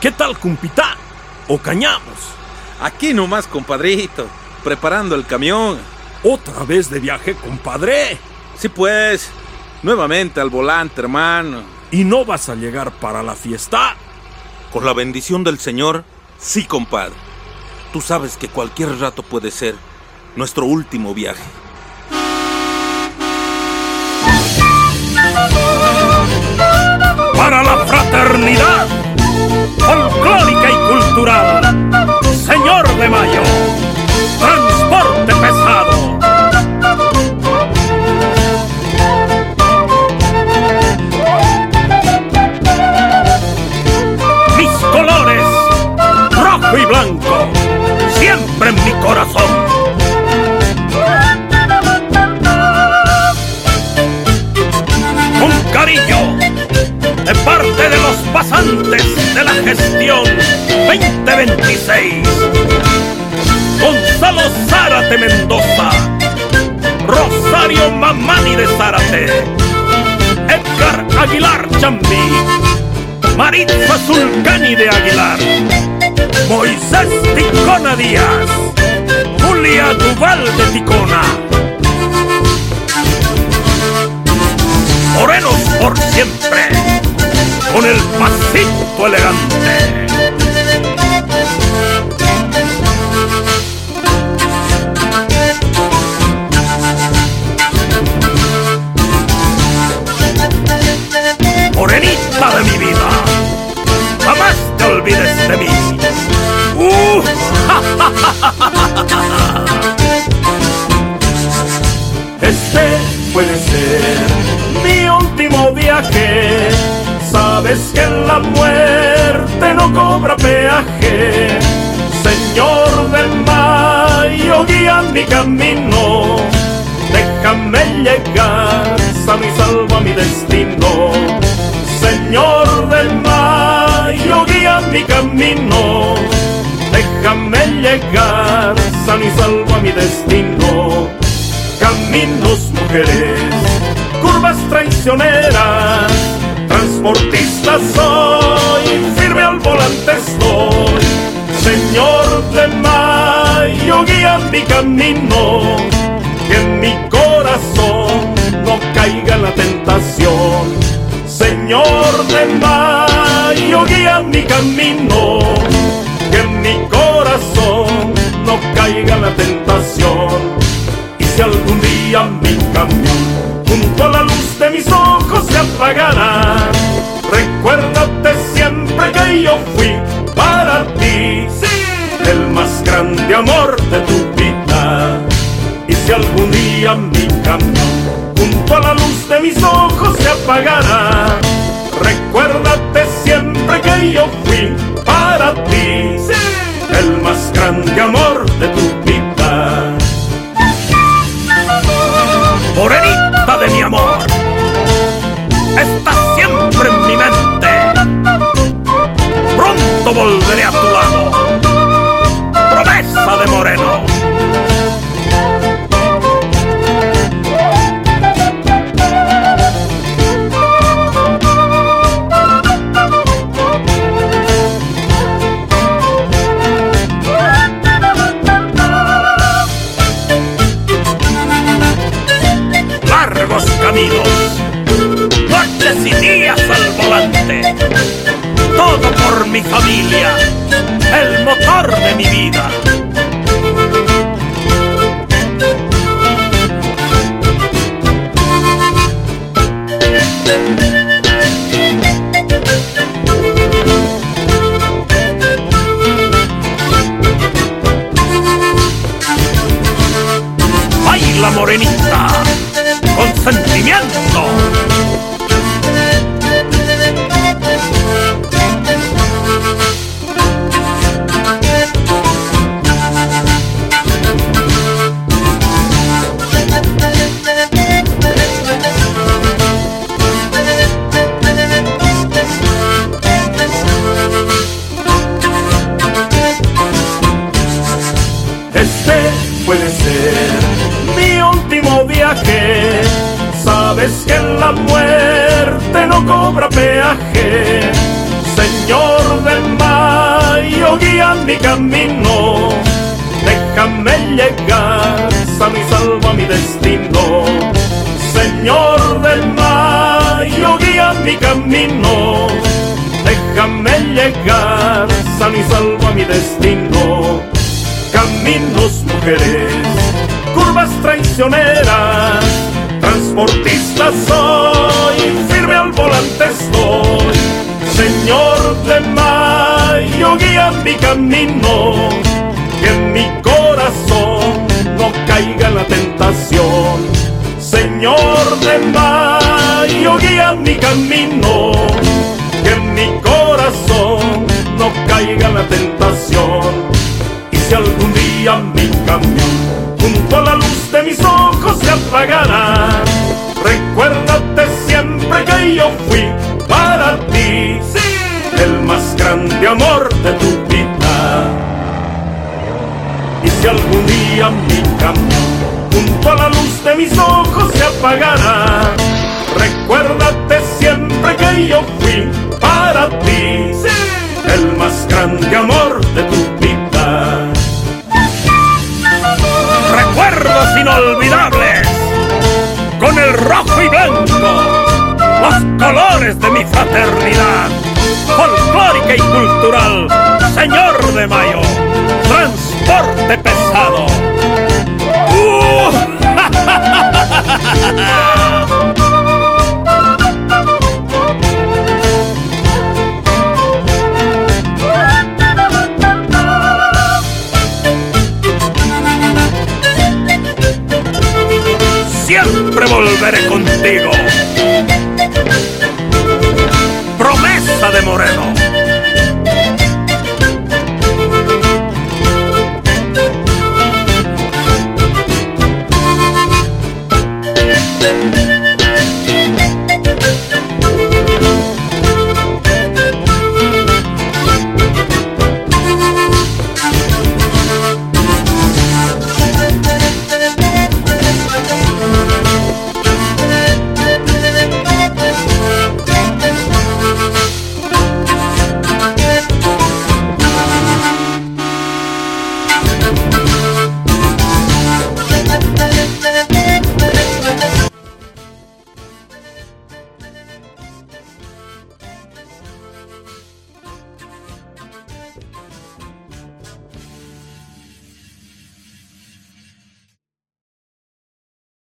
¿Qué tal, cumpitá? ¿O cañamos? Aquí nomás, compadrito, preparando el camión. ¿Otra vez de viaje, compadre? Sí, pues, nuevamente al volante, hermano. ¿Y no vas a llegar para la fiesta? Con la bendición del Señor, sí, compadre. Tú sabes que cualquier rato puede ser nuestro último viaje. Para la fraternidad los pasantes de la gestión 2026. Gonzalo Zárate Mendoza, Rosario Mamani de Zárate, Edgar Aguilar Chambí, Maritza Zulcani de Aguilar, Moisés Ticona Díaz, Julia Duval de Ticona. Morenos por siempre, con el pasito elegante. Morenita de mi vida, jamás te olvides de mí. ¡Uh! Este Sabes que la muerte no cobra peaje. Señor del Mayo, guía mi camino. Déjame llegar, sano y salvo a mi destino. Señor del Mayo, guía mi camino. Déjame llegar, sano y salvo a mi destino. Caminos, mujeres, curvas traicioneras, soy, firme al volante estoy. Señor de Mayo, guía mi camino, que en mi corazón no caiga la tentación. Señor de Mayo, guía mi camino, que en mi corazón no caiga la tentación. Y si algún día mi camión junto a la luz de mis ojos se apagará, recuérdate siempre que yo fui para ti el más grande amor de tu vida. Y si algún día mi camión junto a la luz de mis ojos se apagará, recuérdate siempre que yo fui para ti el más grande amor de tu vida. Morenita de mi amor, Pronto volveré a tu lado, promesa de moreno. largos caminos, noches y días al volante, todo por mi familia, el motor de mi vida. Cobra peaje. Señor del mar mi camino. Déjame llegar sano y salvo mi destino. Señor del mayo, guía mi camino. Déjame llegar sano y salvo mi destino. Caminos, mujeres, curvas traicioneras, transportista soy, firme al volante estoy. Señor de mayo, guía mi camino, que en mi corazón no caiga la tentación. Señor de mayo, guía mi camino, que en mi corazón no caiga la tentación. Y si algún día mi camión junto a la luz de mis ojos se apagará, que yo fui para ti, el más grande amor de tu vida. Recuerdos inolvidables con el rojo y blanco, los colores de mi fraternidad, folclórica y cultural, Señor de Mayo, transporte pesado. ¡Uh! volveré contigo. Promesa de Moreno.